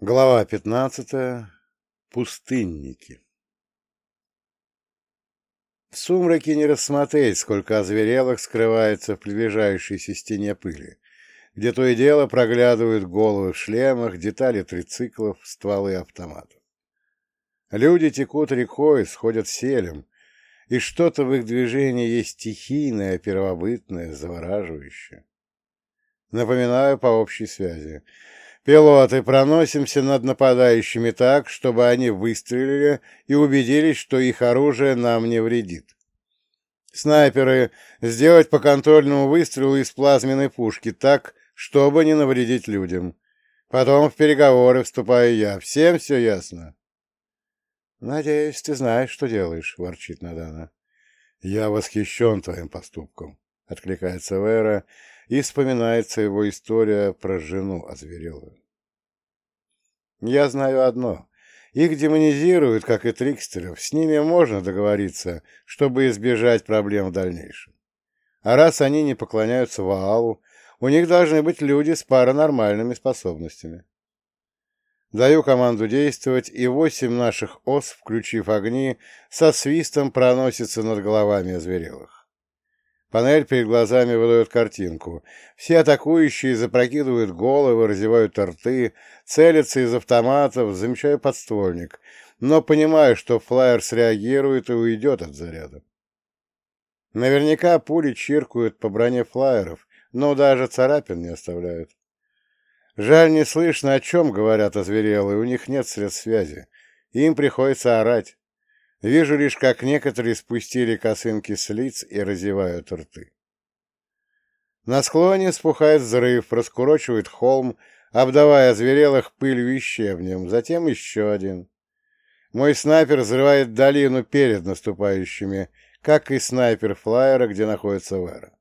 Глава пятнадцатая. Пустынники. В сумраке не рассмотреть, сколько озверелых скрывается в приближающейся стене пыли, где то и дело проглядывают головы в шлемах, детали трициклов, стволы автоматов. Люди текут рекой, сходят селем, и что-то в их движении есть стихийное, первобытное, завораживающее. Напоминаю по общей связи. Пилоты, проносимся над нападающими так, чтобы они выстрелили и убедились, что их оружие нам не вредит. Снайперы, сделать по контрольному выстрелу из плазменной пушки так, чтобы не навредить людям. Потом в переговоры вступаю я. Всем все ясно? — Надеюсь, ты знаешь, что делаешь, — ворчит Надана. — Я восхищен твоим поступком, — откликается Вера, и вспоминается его история про жену озверелую. Я знаю одно. Их демонизируют, как и трикстеров. С ними можно договориться, чтобы избежать проблем в дальнейшем. А раз они не поклоняются Ваалу, у них должны быть люди с паранормальными способностями. Даю команду действовать, и восемь наших ос, включив огни, со свистом проносятся над головами озверелых. Панель перед глазами выдает картинку. Все атакующие запрокидывают головы, разевают рты, целятся из автоматов, замечаю подствольник, но понимаю, что флайер среагирует и уйдет от заряда. Наверняка пули чиркают по броне флайеров, но даже царапин не оставляют. Жаль, не слышно, о чем говорят озверелые, у них нет средств связи. Им приходится орать. Вижу лишь, как некоторые спустили косынки с лиц и разевают рты. На склоне спухает взрыв, раскурочивает холм, обдавая зверелых пылью и щебнем, затем еще один. Мой снайпер взрывает долину перед наступающими, как и снайпер флайера, где находится Вера.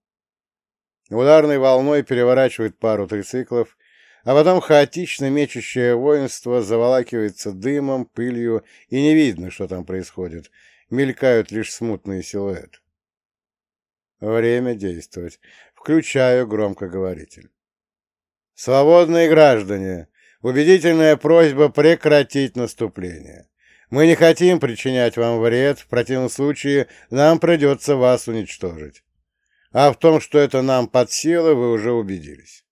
Ударной волной переворачивает пару трициклов а потом хаотично мечущее воинство заволакивается дымом, пылью, и не видно, что там происходит. Мелькают лишь смутные силуэты. Время действовать. Включаю громкоговоритель. Свободные граждане! Убедительная просьба прекратить наступление. Мы не хотим причинять вам вред, в противном случае нам придется вас уничтожить. А в том, что это нам под силы, вы уже убедились.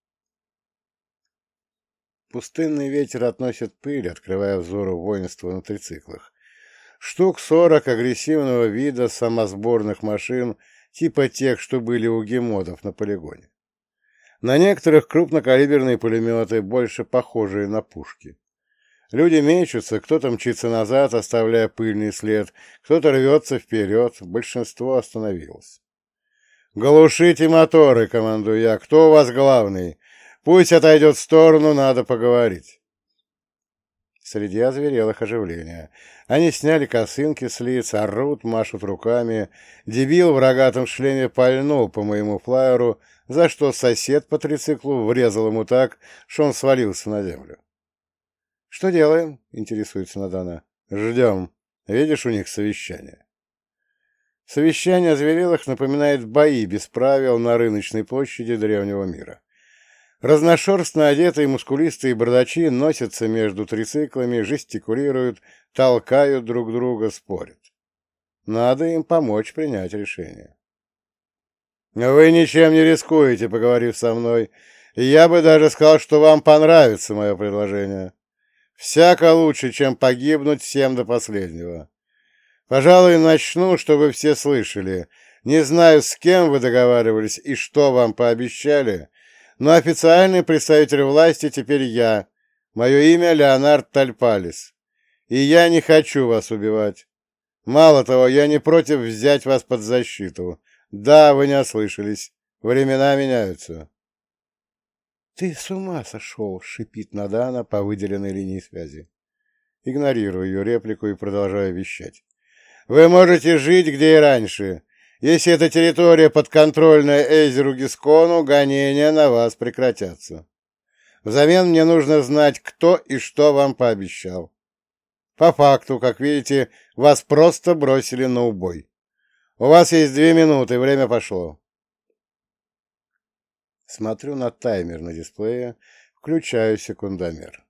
Пустынный ветер относит пыль, открывая взору воинства на трициклах. Штук сорок агрессивного вида самосборных машин, типа тех, что были у гемодов на полигоне. На некоторых крупнокалиберные пулеметы, больше похожие на пушки. Люди мечутся, кто-то мчится назад, оставляя пыльный след, кто-то рвется вперед, большинство остановилось. «Глушите моторы!» — командую я. «Кто у вас главный? Пусть отойдет в сторону, надо поговорить. Среди озверелых оживления. Они сняли косынки с лиц, орут, машут руками. Дебил в рогатом шлеме пальнул по моему флайеру, за что сосед по трициклу врезал ему так, что он свалился на землю. — Что делаем? — интересуется Надана. — Ждем. Видишь, у них совещание. Совещание озверелых напоминает бои без правил на рыночной площади древнего мира. Разношерстно одетые мускулистые бардачи носятся между трициклами, жестикулируют, толкают друг друга, спорят. Надо им помочь принять решение. «Вы ничем не рискуете, поговорив со мной. Я бы даже сказал, что вам понравится мое предложение. Всяко лучше, чем погибнуть всем до последнего. Пожалуй, начну, чтобы все слышали. Не знаю, с кем вы договаривались и что вам пообещали, но официальный представитель власти теперь я. Мое имя Леонард Тальпалис. И я не хочу вас убивать. Мало того, я не против взять вас под защиту. Да, вы не ослышались. Времена меняются. — Ты с ума сошел, — шипит Надана по выделенной линии связи. Игнорирую ее реплику и продолжаю вещать. — Вы можете жить, где и раньше. Если эта территория подконтрольная Эйзеру Гискону, гонения на вас прекратятся. Взамен мне нужно знать, кто и что вам пообещал. По факту, как видите, вас просто бросили на убой. У вас есть две минуты, время пошло. Смотрю на таймер на дисплее, включаю секундомер.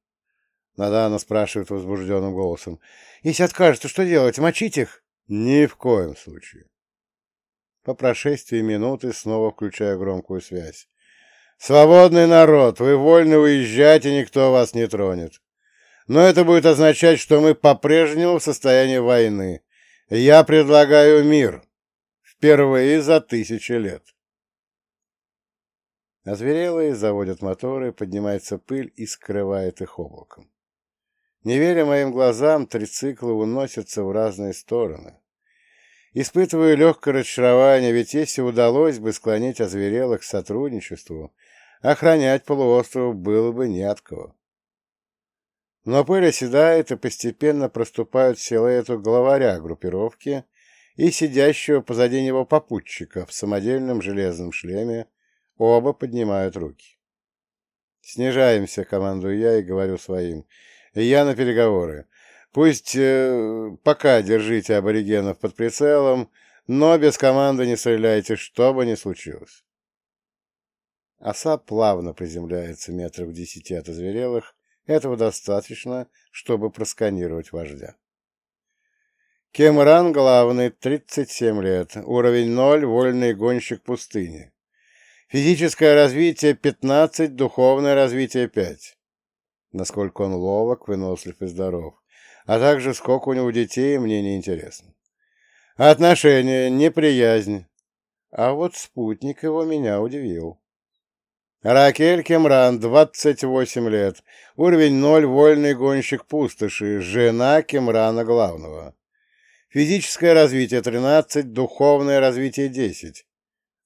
Надана спрашивает возбужденным голосом. «Если откажется, что делать? Мочить их?» «Ни в коем случае». По прошествии минуты снова включаю громкую связь. «Свободный народ! Вы вольны уезжать, и никто вас не тронет. Но это будет означать, что мы по-прежнему в состоянии войны. Я предлагаю мир. Впервые за тысячи лет». Озверелые заводят моторы, поднимается пыль и скрывает их облаком. Не веря моим глазам, трициклы уносятся в разные стороны. Испытываю легкое разочарование, ведь если удалось бы склонить озверелых к сотрудничеству, охранять полуостров было бы не от кого. Но пыль оседает, и постепенно проступают силуэту главаря группировки и сидящего позади него попутчика в самодельном железном шлеме, оба поднимают руки. «Снижаемся», — командую я и говорю своим, — я на переговоры. Пусть э, пока держите аборигенов под прицелом, но без команды не стреляйте, что бы ни случилось. Оса плавно приземляется метров десяти от озверелых. Этого достаточно, чтобы просканировать вождя. Кемран главный, 37 лет, уровень 0, вольный гонщик пустыни. Физическое развитие 15, духовное развитие 5 насколько он ловок, вынослив и здоров, а также сколько у него детей, мне не интересно. Отношения, неприязнь. А вот спутник его меня удивил. Ракель Кемран, 28 лет, уровень 0, вольный гонщик пустоши, жена Кемрана главного. Физическое развитие 13, духовное развитие 10.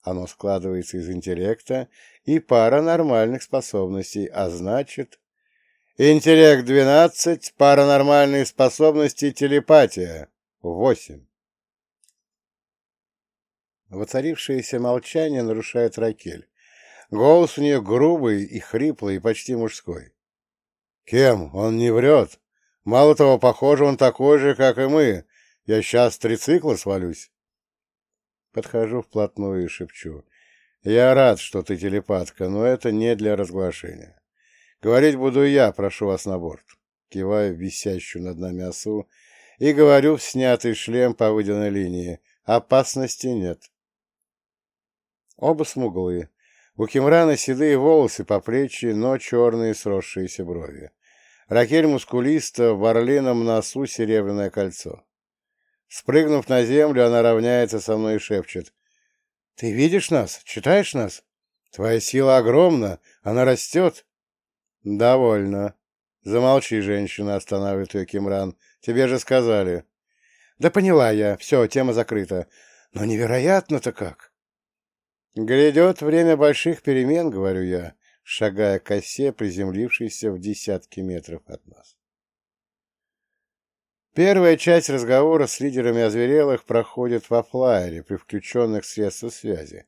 Оно складывается из интеллекта и паранормальных способностей, а значит, Интеллект 12, паранормальные способности, телепатия 8. Воцарившееся молчание нарушает Ракель. Голос у нее грубый и хриплый, и почти мужской. «Кем? Он не врет. Мало того, похоже, он такой же, как и мы. Я сейчас трицикла свалюсь». Подхожу вплотную и шепчу. «Я рад, что ты телепатка, но это не для разглашения. Говорить буду я, прошу вас на борт. Киваю висящую над нами осу и говорю в снятый шлем по выделенной линии. Опасности нет. Оба смуглые. У Кимрана седые волосы по плечи, но черные сросшиеся брови. Ракель мускулиста, в орлином носу серебряное кольцо. Спрыгнув на землю, она равняется со мной и шепчет. — Ты видишь нас? Читаешь нас? Твоя сила огромна, она растет. «Довольно. Замолчи, женщина», — останавливает ее Кимран. «Тебе же сказали». «Да поняла я. Все, тема закрыта. Но невероятно-то как!» «Грядет время больших перемен», — говорю я, шагая к осе, приземлившейся в десятки метров от нас. Первая часть разговора с лидерами озверелых проходит во флайере при включенных средствах связи.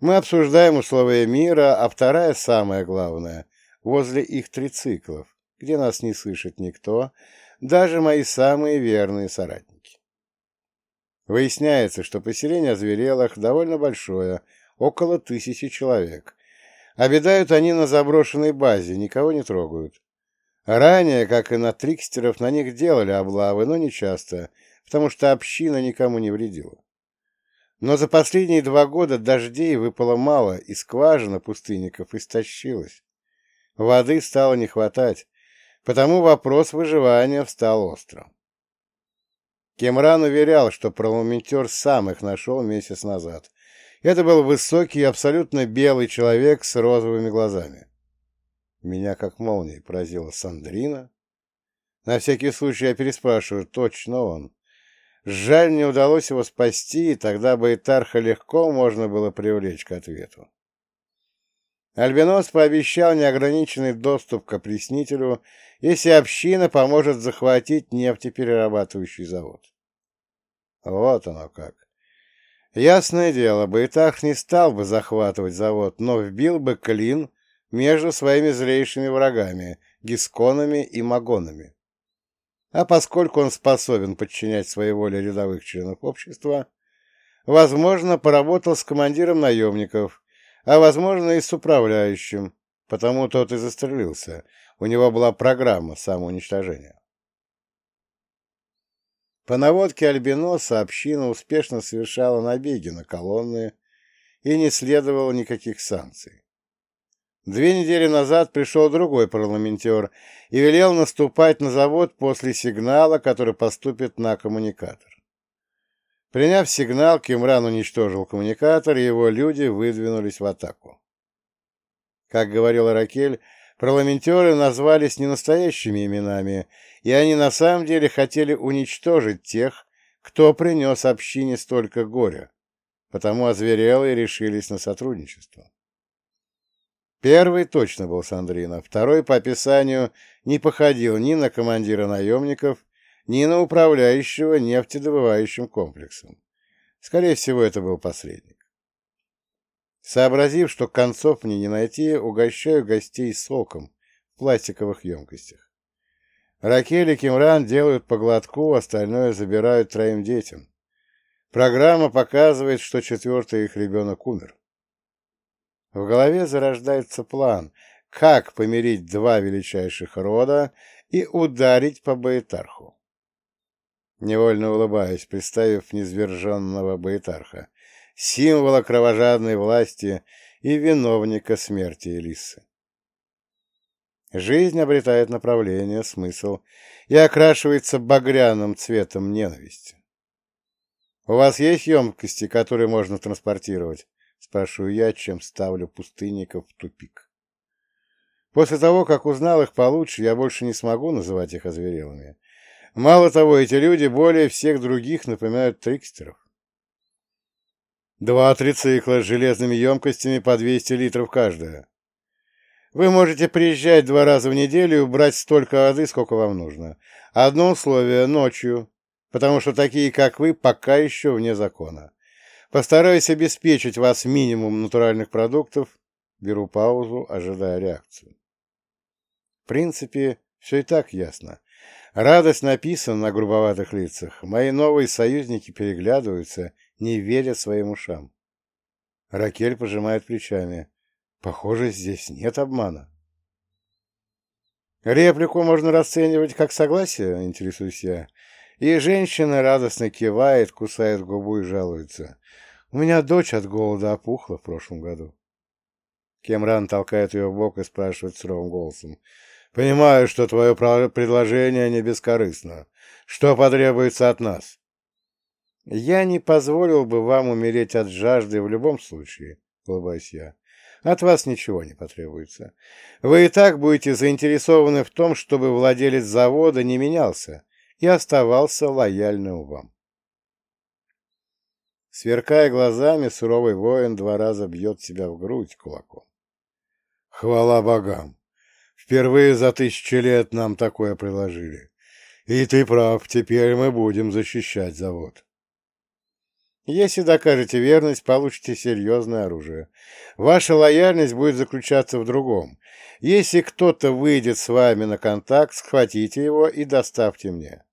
Мы обсуждаем условия мира, а вторая, самое главное, возле их трициклов, где нас не слышит никто, даже мои самые верные соратники. Выясняется, что поселение озверелых довольно большое, около тысячи человек. Обедают они на заброшенной базе, никого не трогают. Ранее, как и на трикстеров, на них делали облавы, но не часто, потому что община никому не вредила. Но за последние два года дождей выпало мало, и скважина пустынников истощилась. Воды стало не хватать, потому вопрос выживания встал острым. Кемран уверял, что парламентер сам их нашел месяц назад. Это был высокий, абсолютно белый человек с розовыми глазами. Меня как молнией поразила Сандрина. На всякий случай я переспрашиваю, точно он. Жаль, не удалось его спасти, и тогда бы Итарха легко можно было привлечь к ответу. Альбинос пообещал неограниченный доступ к опреснителю, если община поможет захватить нефтеперерабатывающий завод. Вот оно как. Ясное дело, Байтах не стал бы захватывать завод, но вбил бы клин между своими злейшими врагами — гисконами и магонами. А поскольку он способен подчинять своей воле рядовых членов общества, возможно, поработал с командиром наемников — а, возможно, и с управляющим, потому тот и застрелился. У него была программа самоуничтожения. По наводке Альбиноса община успешно совершала набеги на колонны и не следовало никаких санкций. Две недели назад пришел другой парламентер и велел наступать на завод после сигнала, который поступит на коммуникатор. Приняв сигнал, Кимран уничтожил коммуникатор, и его люди выдвинулись в атаку. Как говорила Ракель, парламентеры назвались не настоящими именами, и они на самом деле хотели уничтожить тех, кто принес общине столько горя, потому озверелые решились на сотрудничество. Первый точно был Сандрина, второй по описанию не походил ни на командира наемников, ни на управляющего нефтедобывающим комплексом. Скорее всего, это был посредник. Сообразив, что концов мне не найти, угощаю гостей соком в пластиковых емкостях. Ракель и Кимран делают по глотку, остальное забирают троим детям. Программа показывает, что четвертый их ребенок умер. В голове зарождается план, как помирить два величайших рода и ударить по Баэтарху. Невольно улыбаюсь, представив низверженного Баэтарха, символа кровожадной власти и виновника смерти Элисы. Жизнь обретает направление, смысл и окрашивается багряным цветом ненависти. У вас есть емкости, которые можно транспортировать? Спрашиваю я, чем ставлю пустынников в тупик. После того, как узнал их получше, я больше не смогу называть их озверелыми. Мало того, эти люди более всех других напоминают трикстеров. Два трицикла с железными емкостями по 200 литров каждая. Вы можете приезжать два раза в неделю и брать столько воды, сколько вам нужно. Одно условие — ночью, потому что такие, как вы, пока еще вне закона. Постараюсь обеспечить вас минимум натуральных продуктов. Беру паузу, ожидая реакцию. В принципе, все и так ясно. Радость написана на грубоватых лицах. Мои новые союзники переглядываются, не веря своим ушам. Ракель пожимает плечами. Похоже, здесь нет обмана. Реплику можно расценивать как согласие, интересуюсь я. И женщина радостно кивает, кусает губу и жалуется. У меня дочь от голода опухла в прошлом году. Кемран толкает ее в бок и спрашивает суровым голосом. «Понимаю, что твое предложение не бескорыстно. Что потребуется от нас?» «Я не позволил бы вам умереть от жажды в любом случае», — улыбаюсь я. «От вас ничего не потребуется. Вы и так будете заинтересованы в том, чтобы владелец завода не менялся и оставался лояльным вам». Сверкая глазами, суровый воин два раза бьет себя в грудь кулаком. Хвала богам! Впервые за тысячи лет нам такое приложили. И ты прав, теперь мы будем защищать завод. Если докажете верность, получите серьезное оружие. Ваша лояльность будет заключаться в другом. Если кто-то выйдет с вами на контакт, схватите его и доставьте мне.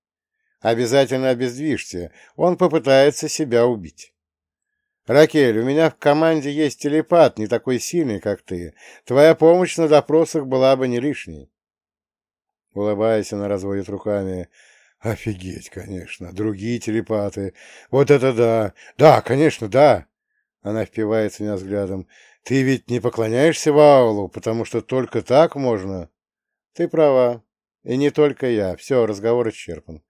Обязательно обездвижьте, он попытается себя убить. Ракель, у меня в команде есть телепат, не такой сильный, как ты. Твоя помощь на допросах была бы не лишней. Улыбаясь, она разводит руками. Офигеть, конечно, другие телепаты. Вот это да! Да, конечно, да! Она впивается меня взглядом. Ты ведь не поклоняешься Ваулу, потому что только так можно. Ты права. И не только я. Все, разговор исчерпан.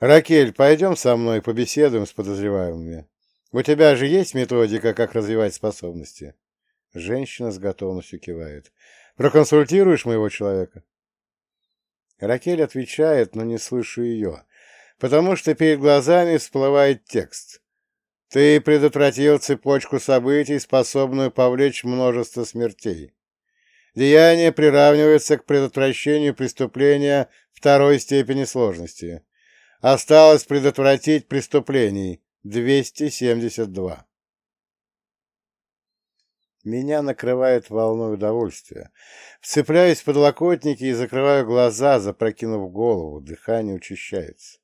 Ракель, пойдем со мной побеседуем с подозреваемыми. У тебя же есть методика, как развивать способности? Женщина с готовностью кивает. Проконсультируешь моего человека? Ракель отвечает, но не слышу ее, потому что перед глазами всплывает текст. Ты предотвратил цепочку событий, способную повлечь множество смертей. Деяние приравнивается к предотвращению преступления второй степени сложности. Осталось предотвратить преступлений, 272. Меня накрывает волной удовольствия. Вцепляюсь в подлокотники и закрываю глаза, запрокинув голову. Дыхание учащается.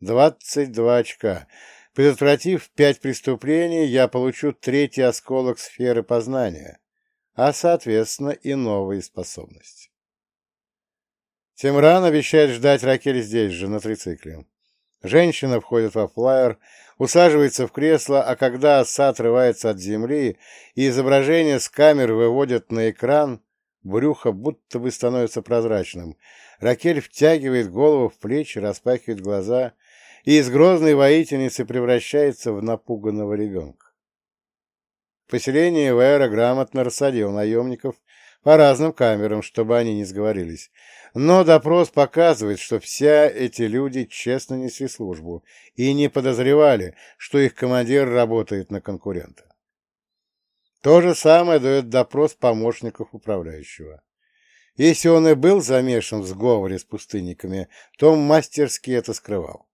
22 очка. Предотвратив пять преступлений, я получу третий осколок сферы познания. а, соответственно, и новые способности. Тимран обещает ждать Ракель здесь же, на трицикле. Женщина входит во флайер, усаживается в кресло, а когда оса отрывается от земли и изображение с камер выводят на экран, брюхо будто бы становится прозрачным. Ракель втягивает голову в плечи, распахивает глаза и из грозной воительницы превращается в напуганного ребенка. Поселение Вэра грамотно рассадил наемников по разным камерам, чтобы они не сговорились. Но допрос показывает, что все эти люди честно несли службу и не подозревали, что их командир работает на конкурента. То же самое дает допрос помощников управляющего. Если он и был замешан в сговоре с пустынниками, то мастерски это скрывал.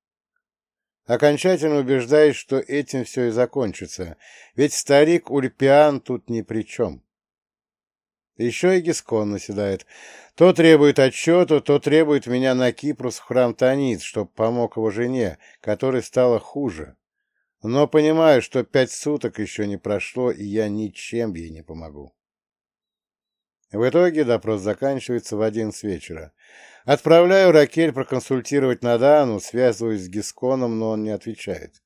Окончательно убеждаясь, что этим все и закончится, ведь старик Ульпиан тут ни при чем. Еще и Гискон наседает. То требует отчета, то требует меня на Кипрус в храм Танит, чтоб помог его жене, которой стало хуже. Но понимаю, что пять суток еще не прошло, и я ничем ей не помогу. В итоге допрос заканчивается в один с вечера. Отправляю Ракель проконсультировать Надану, связываюсь с Гисконом, но он не отвечает.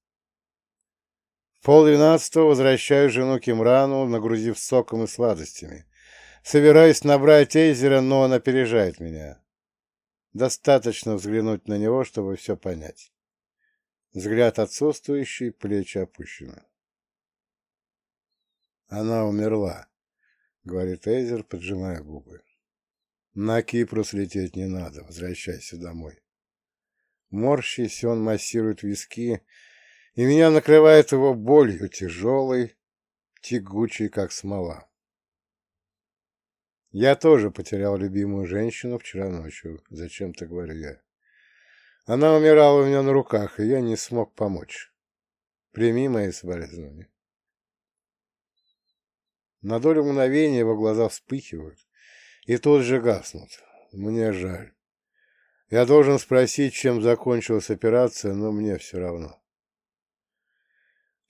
В полдвенадцатого возвращаю жену Кимрану, нагрузив соком и сладостями. Собираюсь набрать Эйзера, но он опережает меня. Достаточно взглянуть на него, чтобы все понять. Взгляд отсутствующий, плечи опущены. Она умерла, — говорит Эйзер, поджимая губы. На Кипрус лететь не надо, возвращайся домой. Морщись, он массирует виски, и меня накрывает его болью, тяжелой, тягучей, как смола. Я тоже потерял любимую женщину вчера ночью, зачем-то говорю я. Она умирала у меня на руках, и я не смог помочь. Прими мои соболезнования. На долю мгновения его глаза вспыхивают и тут же гаснут. Мне жаль. Я должен спросить, чем закончилась операция, но мне все равно.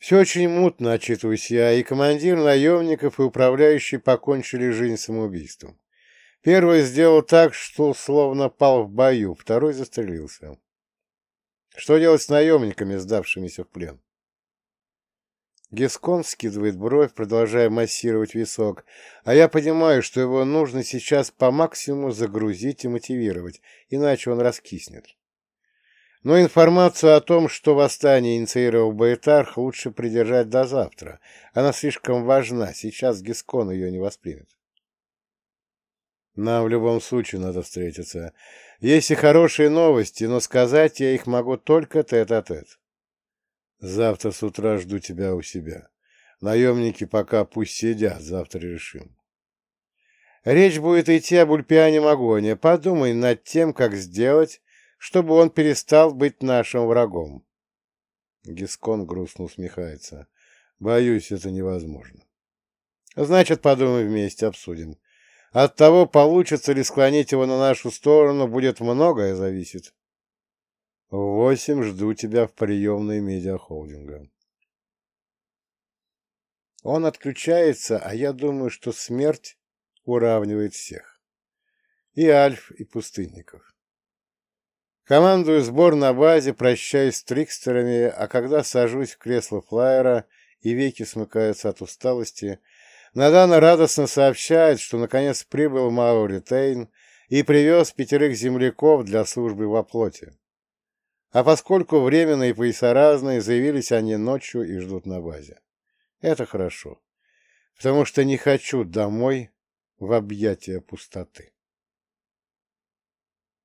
Все очень мутно, отчитываюсь я, и командир наемников, и управляющий покончили жизнь самоубийством. Первый сделал так, что словно пал в бою, второй застрелился. Что делать с наемниками, сдавшимися в плен? Гескон скидывает бровь, продолжая массировать висок, а я понимаю, что его нужно сейчас по максимуму загрузить и мотивировать, иначе он раскиснет. Но информацию о том, что восстание инициировал Баэтарх, лучше придержать до завтра. Она слишком важна, сейчас Гискон ее не воспримет. Нам в любом случае надо встретиться. Есть и хорошие новости, но сказать я их могу только тет-а-тет. -тет. Завтра с утра жду тебя у себя. Наемники пока пусть сидят, завтра решим. Речь будет идти об Ульпиане Магоне. Подумай над тем, как сделать, чтобы он перестал быть нашим врагом. Гискон грустно усмехается. Боюсь, это невозможно. Значит, подумай вместе, обсудим. От того, получится ли склонить его на нашу сторону, будет многое зависеть. В восемь жду тебя в приемной медиахолдинга. Он отключается, а я думаю, что смерть уравнивает всех. И Альф, и пустынников. Командую сбор на базе, прощаюсь с трикстерами, а когда сажусь в кресло флайера и веки смыкаются от усталости, Надана радостно сообщает, что наконец прибыл Маури Тейн и привез пятерых земляков для службы во плоти. А поскольку временные пояса разные, заявились они ночью и ждут на базе. Это хорошо, потому что не хочу домой в объятия пустоты.